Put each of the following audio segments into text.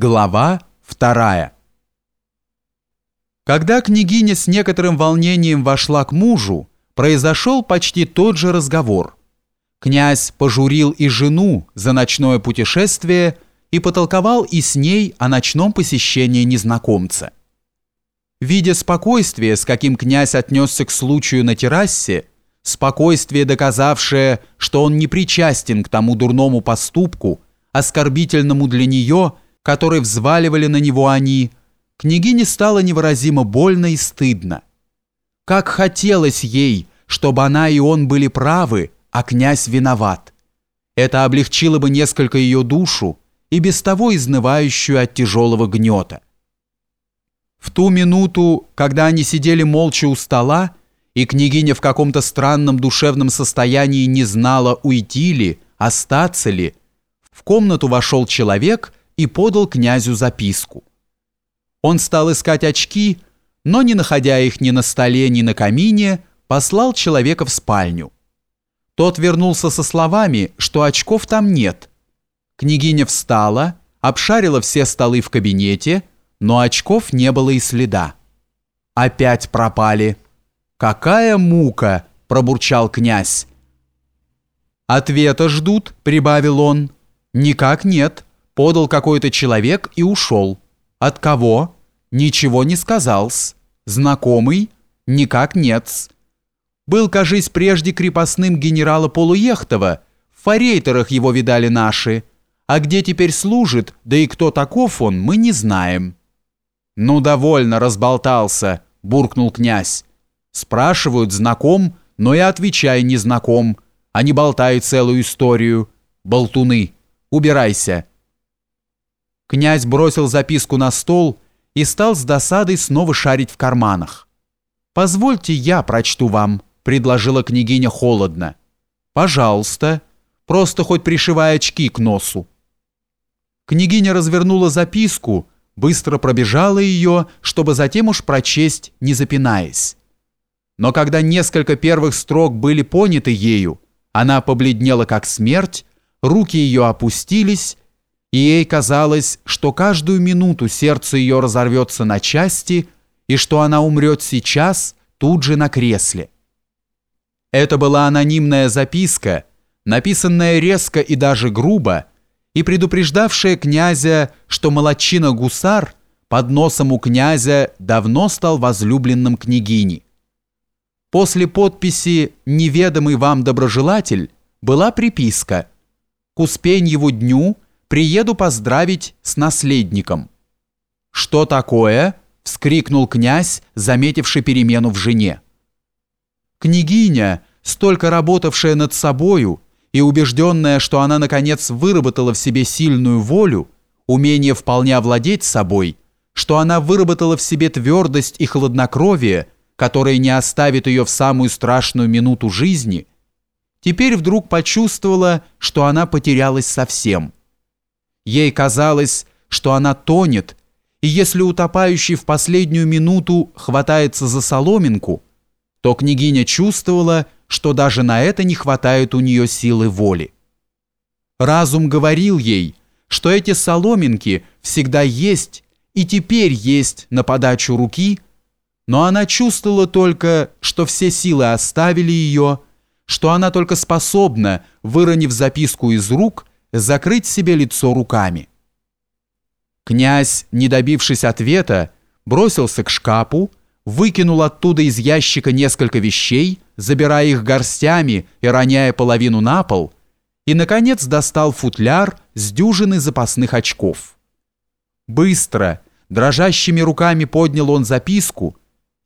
Глава вторая. Когда княгиня с некоторым волнением вошла к мужу, произошел почти тот же разговор. Князь пожурил и жену за ночное путешествие и потолковал и с ней о ночном посещении незнакомца. Видя спокойствие, с каким князь отнесся к случаю на террасе, спокойствие, доказавшее, что он не причастен к тому дурному поступку, оскорбительному для нее – который взваливали на него они, княгине стало невыразимо больно и стыдно. Как хотелось ей, чтобы она и он были правы, а князь виноват. Это облегчило бы несколько ее душу и без того изнывающую от тяжелого гнета. В ту минуту, когда они сидели молча у стола, и княгиня в каком-то странном душевном состоянии не знала, уйти ли, остаться ли, в комнату вошел человек и подал князю записку. Он стал искать очки, но, не находя их ни на столе, ни на камине, послал человека в спальню. Тот вернулся со словами, что очков там нет. Княгиня встала, обшарила все столы в кабинете, но очков не было и следа. Опять пропали. «Какая мука!» – пробурчал князь. «Ответа ждут», – прибавил он. «Никак нет». Подал какой-то человек и ушел. От кого? Ничего не сказал-с. Знакомый? Никак нет-с. Был, кажись, прежде крепостным генерала Полуехтова. В форейтерах его видали наши. А где теперь служит, да и кто таков он, мы не знаем. «Ну, довольно, разболтался», — буркнул князь. «Спрашивают, знаком, но и отвечай, не знаком, а не болтай целую историю. Болтуны, убирайся». Князь бросил записку на стол и стал с досадой снова шарить в карманах. «Позвольте, я прочту вам», — предложила княгиня холодно. «Пожалуйста, просто хоть пришивай очки к носу». Княгиня развернула записку, быстро пробежала ее, чтобы затем уж прочесть, не запинаясь. Но когда несколько первых строк были поняты ею, она побледнела как смерть, руки ее опустились, и ей казалось, что каждую минуту сердце ее разорвется на части и что она умрет сейчас, тут же на кресле. Это была анонимная записка, написанная резко и даже грубо, и предупреждавшая князя, что молодчина-гусар под носом у князя давно стал возлюбленным княгини. После подписи «Неведомый вам доброжелатель» была приписка «К Успеньеву дню» приеду поздравить с наследником». «Что такое?» – вскрикнул князь, заметивший перемену в жене. Княгиня, столько работавшая над собою и убежденная, что она, наконец, выработала в себе сильную волю, умение вполне овладеть собой, что она выработала в себе твердость и хладнокровие, которые не оставит ее в самую страшную минуту жизни, теперь вдруг почувствовала, что она потерялась совсем – Ей казалось, что она тонет, и если утопающий в последнюю минуту хватается за соломинку, то княгиня чувствовала, что даже на это не хватает у нее силы воли. Разум говорил ей, что эти соломинки всегда есть и теперь есть на подачу руки, но она чувствовала только, что все силы оставили ее, что она только способна, выронив записку из рук, закрыть себе лицо руками. Князь, не добившись ответа, бросился к шкафу, выкинул оттуда из ящика несколько вещей, забирая их горстями и роняя половину на пол, и, наконец, достал футляр с дюжины запасных очков. Быстро, дрожащими руками поднял он записку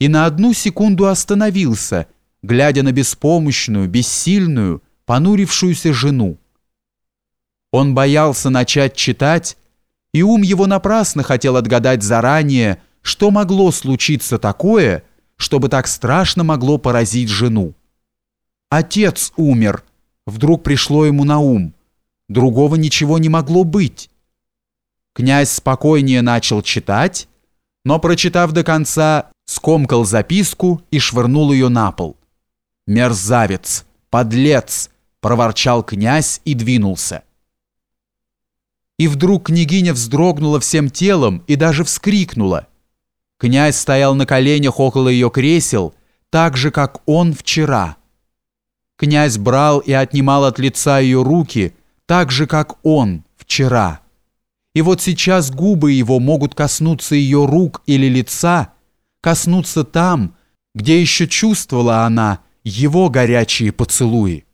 и на одну секунду остановился, глядя на беспомощную, бессильную, понурившуюся жену. Он боялся начать читать, и ум его напрасно хотел отгадать заранее, что могло случиться такое, чтобы так страшно могло поразить жену. Отец умер, вдруг пришло ему на ум. Другого ничего не могло быть. Князь спокойнее начал читать, но, прочитав до конца, скомкал записку и швырнул ее на пол. «Мерзавец! Подлец!» – проворчал князь и двинулся. И вдруг княгиня вздрогнула всем телом и даже вскрикнула. Князь стоял на коленях около ее кресел, так же, как он вчера. Князь брал и отнимал от лица ее руки, так же, как он вчера. И вот сейчас губы его могут коснуться ее рук или лица, коснуться там, где еще чувствовала она его горячие поцелуи.